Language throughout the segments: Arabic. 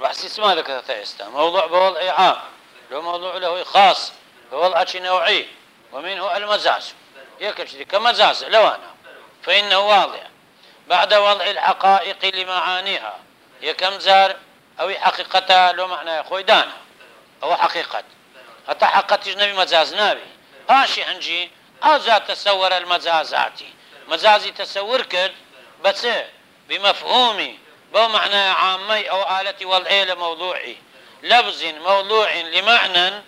بحث اسمه لك ثيستا موضوع بوضع عام لو موضوع له خاص بوضع نوعي. ومنه المزاز يكشف كمزاز لو أنا فإنه واضح. بعد وضع الحقائق لمعانيها. يكم زار؟ أو حقيقتها؟ لو معنى خوي دانا. أو حقيقة. حتى حقيقة نبي؟ مزاز نبي. هاشي هنجي. أوزا تصور المزازاتي مزازي تصور كد. بس بمفهومي. بو معنى عامي أو آلة وضعي لموضوعي لفظ موضوع لمعنى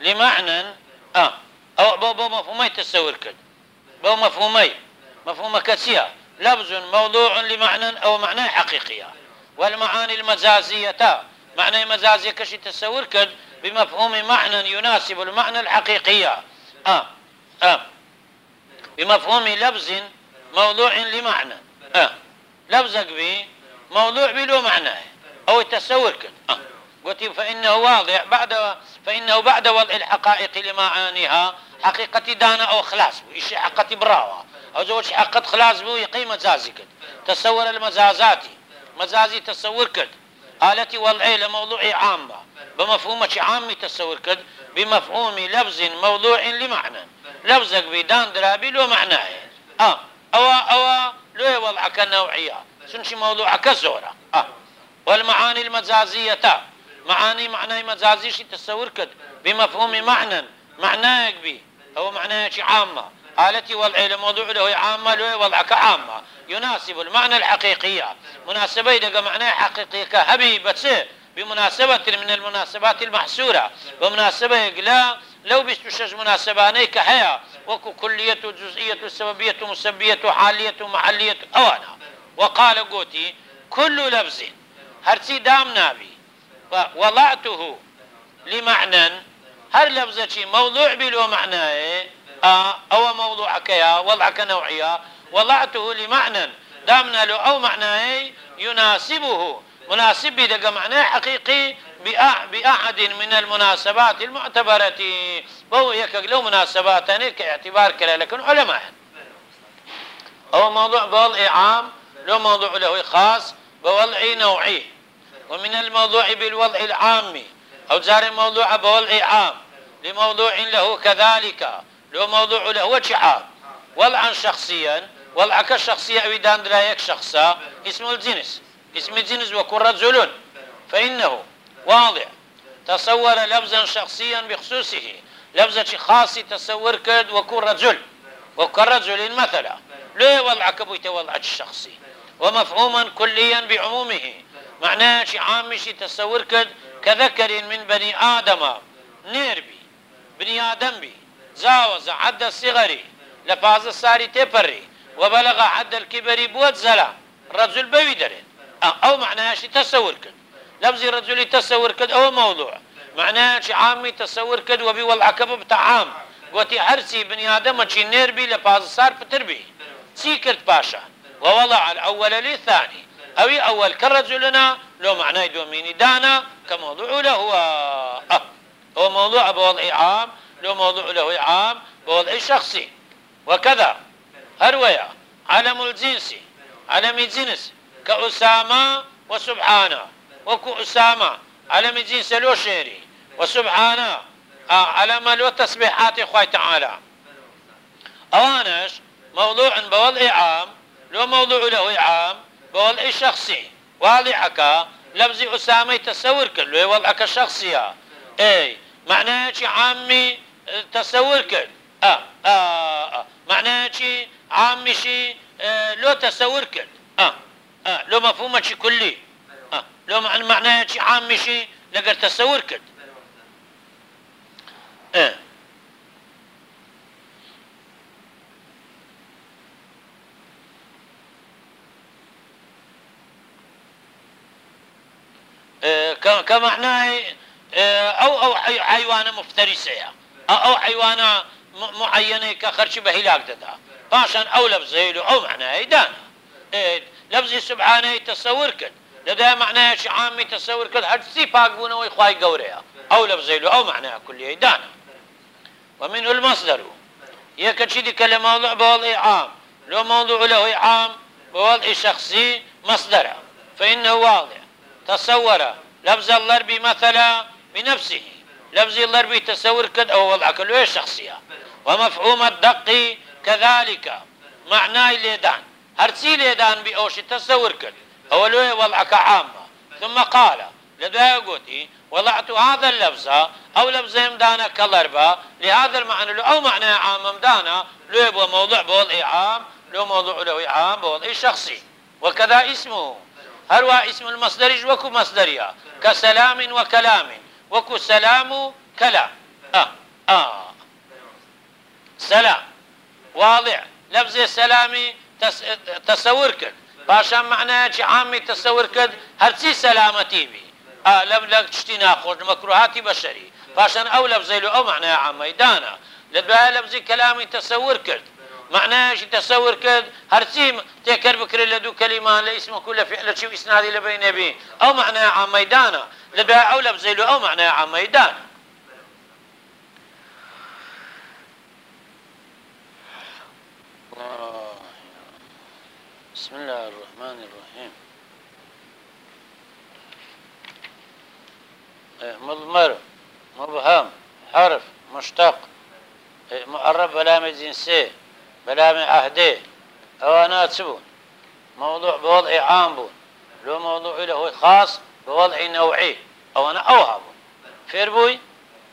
لمعنى آه أو بو, بو مفهومي تصور كد بو مفهومي مفهوم كسيا لفظ موضوع لمعنى أو معنى حقيقية. والمعاني المجازية معنى مجازية كشي تصور كد بمفهوم معنى يناسب المعنى الحقيقية آه آه. بمفهوم لفظ موضوع لمعنى. آه. لفظك به موضوع بلو معنى أو التصور كد آه. قلت فإنه واضح بعد فإنه بعد وضع الحقائق لمعانيها حقيقة دانا أو خلاص إيش حقيقة براوة. أو زوج حقت خلاص بو يقيم مزازي كد تصور المزازاتي. مزازي تصور كد آلتي والعي لموضوع عامة بمفهومة عامي تصور كد بمفهوم لفظ موضوع لمعنى. لفظك بدان درابي له معناه. آه. أو أو لو وضعك النوعية سنشي موضوعك زورة آه. والمعاني المزازية معاني معنى مزازي شي تصور كد. بمفهوم معنى معناك بي. هو معناه عامة. آلتي والعلم موضوع له عامة له وضعك عامة. يناسب المعنى الحقيقية مناسبة إذا معناه حقيقية كهبي بمناسبة من المناسبات المحسورة. ومناسبة لا لو بستشج مناسباني كهيا. وكو كلية جزئية سببية مسبية حالية محلية أوانا. وقال قوتي كل لفظ هرتي دام نابي وضعته لمعنى هر لفظة موضوع بلو معناه آه أو موضوعك يا وضعك نوعية وضعته لمعنى دامنا له أو معناه يناسبه مناسب دق معناه حقيقي بأحد من المناسبات المعتبرة بو يكك لو مناسبات كاعتبار كلا لكن علماء أو موضوع بوضع عام لو موضوع له خاص بوضع نوعي. ومن الموضوع بالوضع العام. أو جار موضوع بوضع عام. لموضوع له كذلك. لو موضوع له وجه عام. وضعا شخصيا. وضعك الشخصية أبدان درايك شخصا. اسم الجنس. اسم الجنس وكن رجل. فإنه واضح تصور لفظا شخصيا بخصوصه. لفظة خاص تصور كد وكن رجل. وكن رجل مثلا. ليه وضعك بيت وضعك الشخصي. ومفهوما كليا بعمومه. معناه شي عام شي تصور كد كذكر من بني آدم. نيربي بني آدم بي. زاوز عد الصغر لفاز الساري تبري. وبلغ عد الكبر بود زلا. رجل بوي درين. أو معناها شي تصور كد. لفظي رجلي تصور كد أو موضوع. معناها شي عامي تصور كد وبي والعكب بتاع عام. قوتي هرسي بني آدم شي نيربي لفاز صار بتربي. سيكرت باشا. ووضع الأول للثاني. أو اول كرجلنا لو معناه دوميني دانا كموضوع له هو. هو موضوع بوضع عام لو موضوع له عام بوضع شخصي. وكذا. هرويا علم الجنس. علم الجنس. كأسامة وسبحانة. وكو أسامة علم الجنس لو شيري وسبحانة علم لو تسبيحات إخوة تعالى. أوانش موضوع بوضع عام لو موضوع له عام بوضع شخصي. واضحك؟ لفظ أسامة تصور كله وضعك شخصية. إي معناه عامي تصور كل. آه آه آه. معناها شي عامي شي آه لو تصور كل. آه آه. لو مفهومة شي كلي. آه لو معناها شي عامي شي لقر تصور كل. آه كمعناه أو أو حيوانه مفترسة. أو حيوانه معينة كخرش بهلاك ددا. باشان أو لفظي أو معناه دانا إيه لفظي سبحانه تصور كد. لدا معناه عامي تصور كد هر سي باقبونه ويخواي قوريا أو لفظي أو معناه كله دانا ومنه المصدر. يكتشي كلمة موضوع بوضع عام. لو موضوع له عام بوضع شخصي مصدر فإنه واضح. تصور لفظ الضرب مثلا بنفسه. لفظ الضرب تصور كد أو وضع كل شخصية. ومفهوم الدق كذلك. معناه ليدان. هرسي ليدان بأوش تصور كد. أولوه وضعك عامة ثم قال لدى قوتي وضعت هذا اللفظ أو لفظ مدانا كضربة لهذا المعنى أو معنى عام لو يبقى موضوع بوضع عام لو موضوع له عام بوضع شخصي. وكذا اسمه. هو اسم المصدر وكو مصدريا. كسلام وكلام. وكو سلام كلام. آه آه. سلام. واضح. لفظ السلام تصور كد باشا معناه عامي تصور كد هرسي سلامتي بي آه لم لك تشتي ناخذ مكروهات بشري باشا آو لفظي له آو معناه عامي دانا. لبها لفظي كلامي تصور كد معناش تصور كد هرسي تكر بكر لدو كلمة لاسم كل فعل شو إسنادي لبين به أو معناه عام ميدانا لبها أو لفظي له أو معناه عام ميدان. بسم الله الرحمن الرحيم. إيه، مضمر مبهم حرف مشتق. إيه، مقرب بلام جنسي بلام عهدي أوانات بون موضوع بوضع عام بون. لو موضوع له خاص بوضع نوعي أو أنا اوهب فيربوي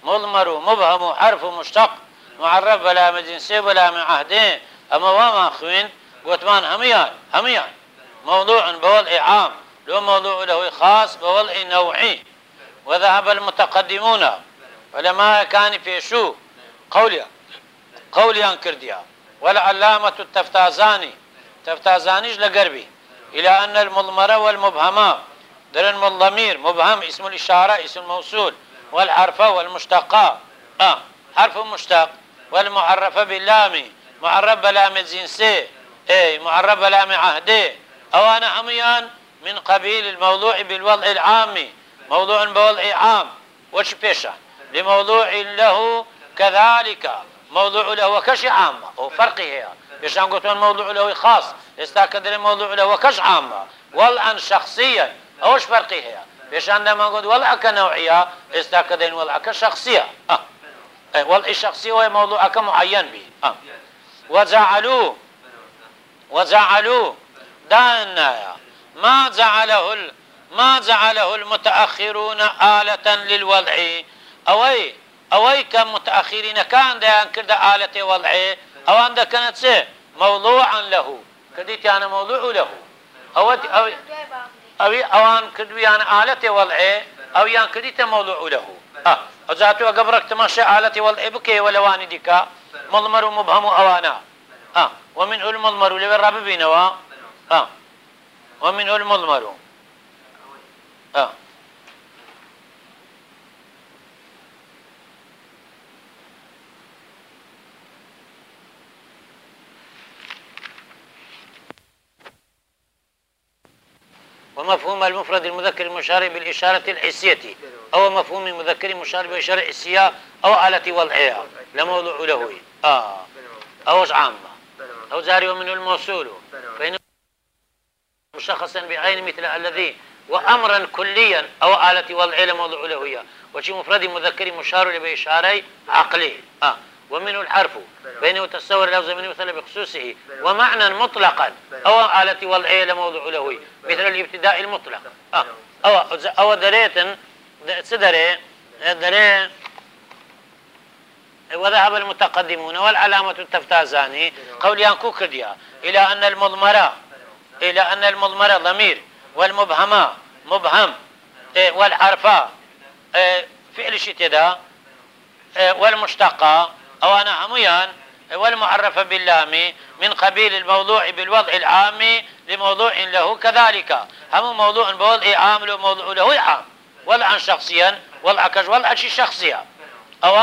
مضمر مبهم حرف مشتق. معرف بلام جنسي بلام عهدي. أما وما خوين قوتمان هميان هميان. موضوع بوضع عام. لو موضوع له خاص بوضع نوعي. وذهب المتقدمون. علماء كان في شو؟ قوليا قوليا كرديا والعلامة التفتازاني. تفتازانيش لقربي. إلى أن المضمرة والمبهمة درن الضمير مبهم اسم الإشارة اسم الموصول والحرفة والمشتقة آه حرف مشتق. والمعرفة باللام معرب بلام الجنسي اي معرب بلام عهدي أو أنا هميان من قبيل الموضوع بالوضع العامي موضوع بوضع عام. وش بيشا لموضوع له كذلك. موضوع له وكش عامة وفرقه هي بيشان قلت موضوع له خاص. استاكد الموضوع له وكش عامة وضعا شخصيا أوش فرقه؟ هي بيشان لما قلت وضع كنوعية استاكد الوضع كشخصية آه. وضع الشخصي هو موضوع كمعين به آه. وجعلوه وجعلوه دانا ما جعله ما جعله المتأخرون آلة للوضع. أوي أوي كمتأخرين كان ديان كرد آلة وضع أو عند كانت سي موضوعا له كديت يعني موضوع له أو أو أو أوان كدو يعني آلة وضع أو يعني كديت موضوع له آه وزاتو قبرك تمشي آلة وضع بكي ولواني ديكا مضمر مبهم أوانا. آه ومنه المضمر لبرا بينوا آه ومنه المضمر آه ومفهوم المفرد المذكر المشار بالإشارة الحسية أو مفهوم المذكر المشار بالإشارة الحسية أو آلة وضعها. لموضوع له. آه. أوش عامة. أو زاري ومنه الموصول. فإنه مشخصا بعين مثل الذي وأمرا كليا أو آلة وضع لموضوع له. وشي مفرد مذكر مشار بإشارة عقلي. آه. ومنه الحرف فإنه تصور لفظ من مثل بخصوصه ومعنى مطلقا. أو آلة وضعية لموضوع له مثل الابتداء المطلق. آه. أو أو دريت سدري دري. وذهب المتقدمون والعلامة التفتازاني. قول كوكديا إلى أن المضمرة. إلى أن المضمرة ضمير. والمبهمة مبهم. إيه، والحرفة إيه، فعل شتدا إيه، والمشتقة. أو أنا هميان والمعرفة باللام من قبيل الموضوع بالوضع العام لموضوع له كذلك. هم موضوع بوضع عام وموضوع له عام. وضعا شخصيا وضع كش وضع شخصيا أو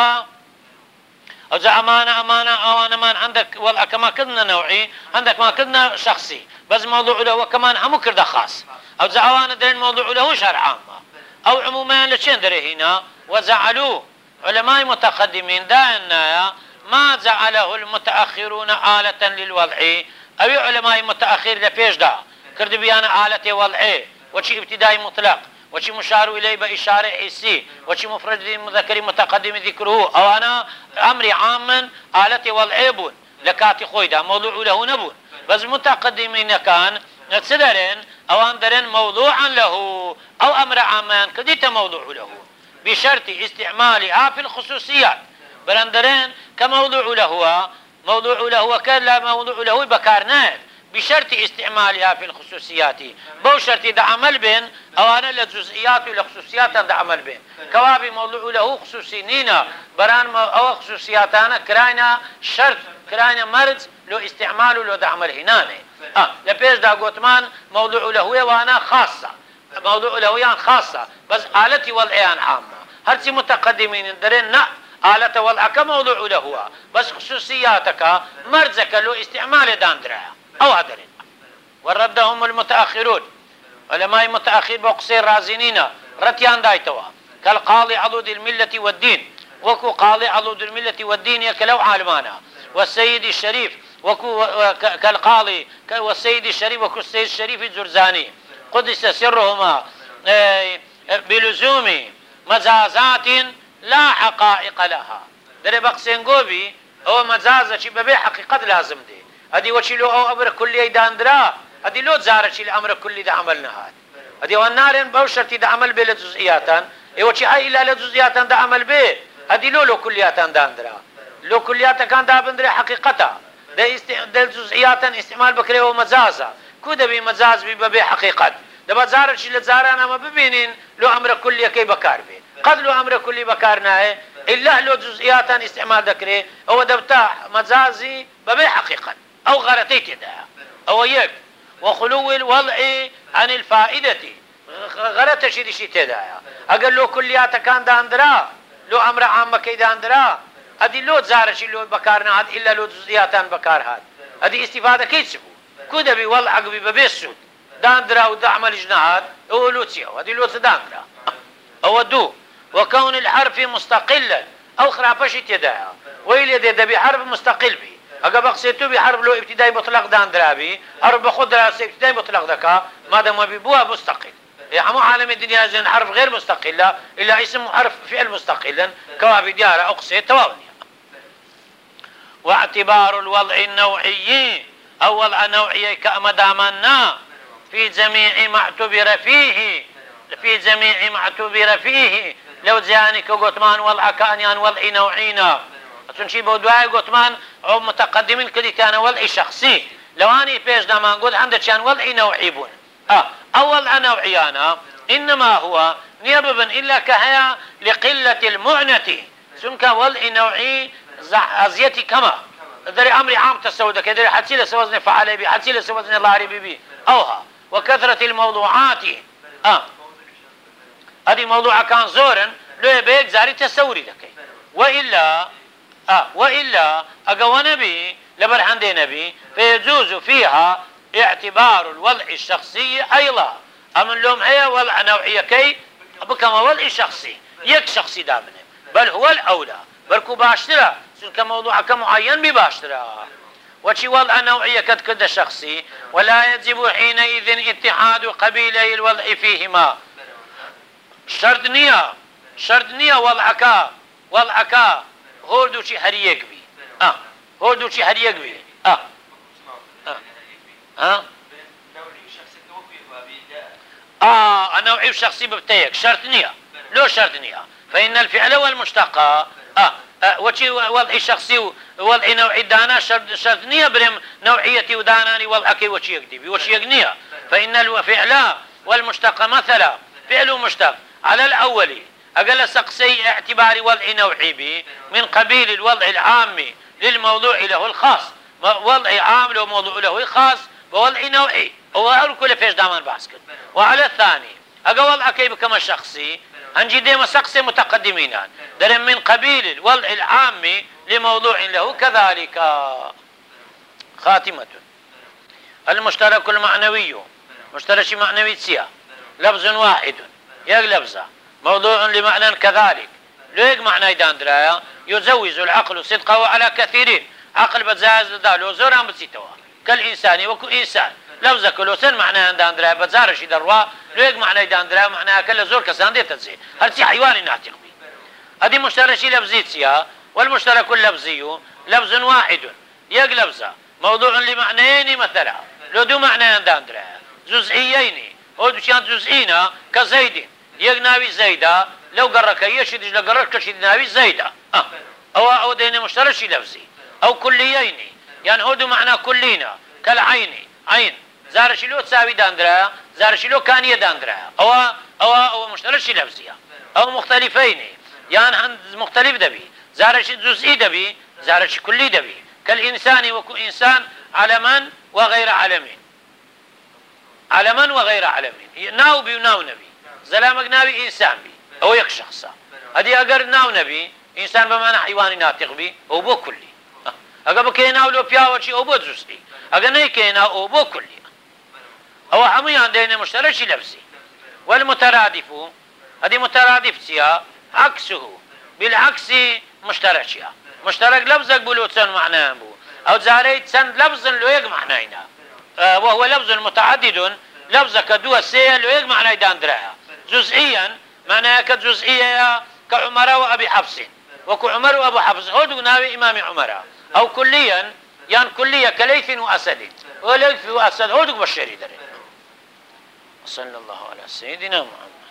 أو أمانة أمانة أو أنا مان عندك وضع كما كنا نوعي عندك ما كنا شخصي. بس موضوع له وكمان هم كرده خاص. أو أوانا درين موضوع له شرع عامة أو عموما لشين دري هنا؟ وزعلوه. علماء متقدمين دائما ما جعله المتأخرون آلة للوضع. أو علماء متأخر لفيش دا كرد بيانا آلة وضعي وشي ابتدائي مطلق وشي مشار إليه بإشارة حسي وشي مفرد مذكر متقدم ذكره أو أنا أمري عاما آلتي والعيب لكاتي خويدا موضوع له نبون بس متقدمين كان نتسدرين أو أندرين موضوعا له أو أمر عاما كديت موضوع له بشرط استعمالها في الخصوصيات. بلندرين كموضوع له موضوع له كان لا موضوع له بكارنات بشرط استعمالها في الخصوصيات. بو شرط دا عمل بين أو أنا لجزئيات ولخصوصيات دا عمل بين. كوابي موضوع له خصوصي نينا. بران أو خصوصياتنا كراينا شرط كراينا مرز لو استعمال لو دا عمل هنانه آه لبيش دا قوتمان موضوع له وأنا خاصه موضوع له خاصة بس آلتي والعيان عامة. هرتي متقدمين؟ درين نا آلة والعك موضوع له بس خصوصياتك مرزك لو استعمال داندرها أو هدرين. وردهم المتأخرون. علماء متأخر بقصير رازنين. رتيان دايتوا. كالقاضي عضود الملة والدين. وكو قاضي عضود الملة والدين يكلو عالمانا. والسيد الشريف وكو كالقاضي والسيد الشريف وكو السيد الشريف الجرزاني. قدس سرهما آه، بلزوم مجازات لا حقائق لها. بقسين قوبي هو مجازة ببي حقيقة لازم هدي وشي لو أو أمر كلي داندرا هدي لو زارشي الامر كلي ده عملنا هاد هدي والنارن بوشرتي ده عمل بلا جزئياتان اي وشي هاي الا جزئياتان ده عمل هدي لو لو كلياتان داندرا. لو كليات كان ده بندري حقيقتا ده است... ده جزئياتان استعمال بكري ومجازا كودا بي مجاز بي ببي حقيقت دبا زارشي لزارانا ما ببينين لو أمر كلي كي بكار به قد لو أمر كلي بكارنا إلا لو جزئياتان استعمال ذكري هو دبتا مجازي ببي حقيقت أو غلطي تدعى أو يك. وخلو الوضع عن الفائدة. غلط شي شي تدعى أقل له كليات كان داندرا لو أمر عام كي داندرا هذه لو زارش لو بكارنا هاد إلا لو جزئياتان بكار هاد. هذه استفادة كي تسبو كودا بي والله عقبي ببسود داندرا ودعمل اجنهاد هو لو تسيو هذه لو تداندرا أو دو وكون الحرف مستقلا أو خرافش تدعى ويلي دي بحرف مستقل بي اگر بقصيتو بحرف لو ابتدائي مطلق دان درابي حرف بخود دراسة ابتدائي مطلق دكا ما دام بيبوها مستقل مو عالم الدنيا زين حرف غير مستقلة إلا اسم حرف فعل مستقلا كوابي ديارة أقصي تواوني واعتبار الوضع النوعي أو وضع نوعي كما دامنا في جميع ما اعتبر فيه في جميع ما اعتبر فيه. لو جاني كوغوتمان وضع كانيان وضع نوعينا چونچی بۆ دوای گوتمان ئەو متقدمین کردیتانە وەڵی شخصی لەوانی پێش دامان گوت هەندێکیان وەڵی نەوعی بوون أول نوعيانا إنما هو نيببن إلا كهيا لقلة المعنة. سنك والإ نوعي أزيتي كما؟ دري أمري عام تسودك دري حتى لسوزن فعلي بي حتى لسوزن الله بي بي. أوها. وكثرة الموضوعات. آه. هذه موضوع كان زورا لو بيك زاري تسوري لكي. وإلا آه وإلا أقوى نبي لبرحند نبي فيجوز فيها اعتبار الوضع الشخصي أيضا. أمن لهم هي وضع نوعية كي بكما وضع شخصي. يك شخصي دامنه بل هو الأولى. بل كو باشترا كموضوع كمعين بباشترا وشي وضع نوعية كد شخصي ولا يجب حينئذ اتحاد قبيلي الوضع فيهما. شرط نية شرط نية وضعك وضعك. هۆردوچی هەریەک بی هۆردوچی هەریەک بێ آه نوعي الشخصي ببتيك. شرط نية. لو شرط نية. فإن الفعل والمشتقة آه. وشي وضعي شخصي وضعي نوعي دانا نية برم نوعيتي وداناني وضعك وشي يكدي وشي نية فإن الفعل والمشتقة مثلا. فعل مشتق. على الأول. أقل سقسي اعتبار وضع نوعي به من قبيل الوضع العام للموضوع له الخاص. وضع عام له موضوع له خاص بوضع نوعي هو كل فيش دامان بحث وعلى الثاني أقا وضع كيف كما شخصي هنجي ديما شخصي متقدمين. در من قبيل الوضع العام لموضوع له كذلك. خاتمة. المشترك المعنوي مشترك معنوي سيا لفظ واحد. يق لفظة. موضوع لمعنى كذلك. ليك معنى درايا يزوز العقل صدقه على كثيرين. عقل بزاز دالو زورا بسيتوا كالإنسان وكو إنسان. لو زكلو سن معنى درايا بزارش دروا لێک معنای دانرا معناکە لە زۆر کەسان دێتە جێ هەرچی حیوانی ناتیق بی. هەدی مشترەشی لەبزی چیە؟ والمشترك اللفظي لفظ واحد. يق لفظة موضوع لمعنيين مثلا لو دو معنى داندرا. جزئيين هو دوشان جزئينا كزيد يق ناوي زيدا لو قرك يشد لقرك كشد ناوي زيدا. أو أو دين مشترك لفظي أو كليين يعني هو دو معنى كلينا كالعين عين زارشی لۆ چاوی دانرا زارشی لۆ کانیە دانرا ئەوە ئەوە ئەوە مشتەرشی لەفزیە؟ ئەو مختلفینی یان هەند مختلف دەبی. زارشی جزئی دەبی؟ زارشی کولی دەبی. كالإنسان وكو إنسان علما وغير علمين علما وغير علمين ناو بي وناو نبي زلامك ناوي إنسان بي أو يك شخصا. هذه أقر ناو نبي إنسان بمعنى حيواني ناطق بي أو بو كلي أقر بكي ناو لو بياوشي أو بو جزئي أقر نيكي ناو أو بو كلي أو. هميان دين مشترك لفظي والمترادف هذه مترادف عكسه بالعكس مشترك مشترك لفظك بلو تسن معناه بو. أو زاري تسن لفظ لو يق معناينا آه وهو لفظ متعدد لفظك دو سي لو يق معناه داندرا جزئيا معناه كجزئية كعمر وأبي حفص. وكو عمر وأبو حفص. هو ناوي إمام عمر. أو كليا يعني كلية كليث وأسد وليث وأسد هو بشري دري صلى الله على سيدنا محمد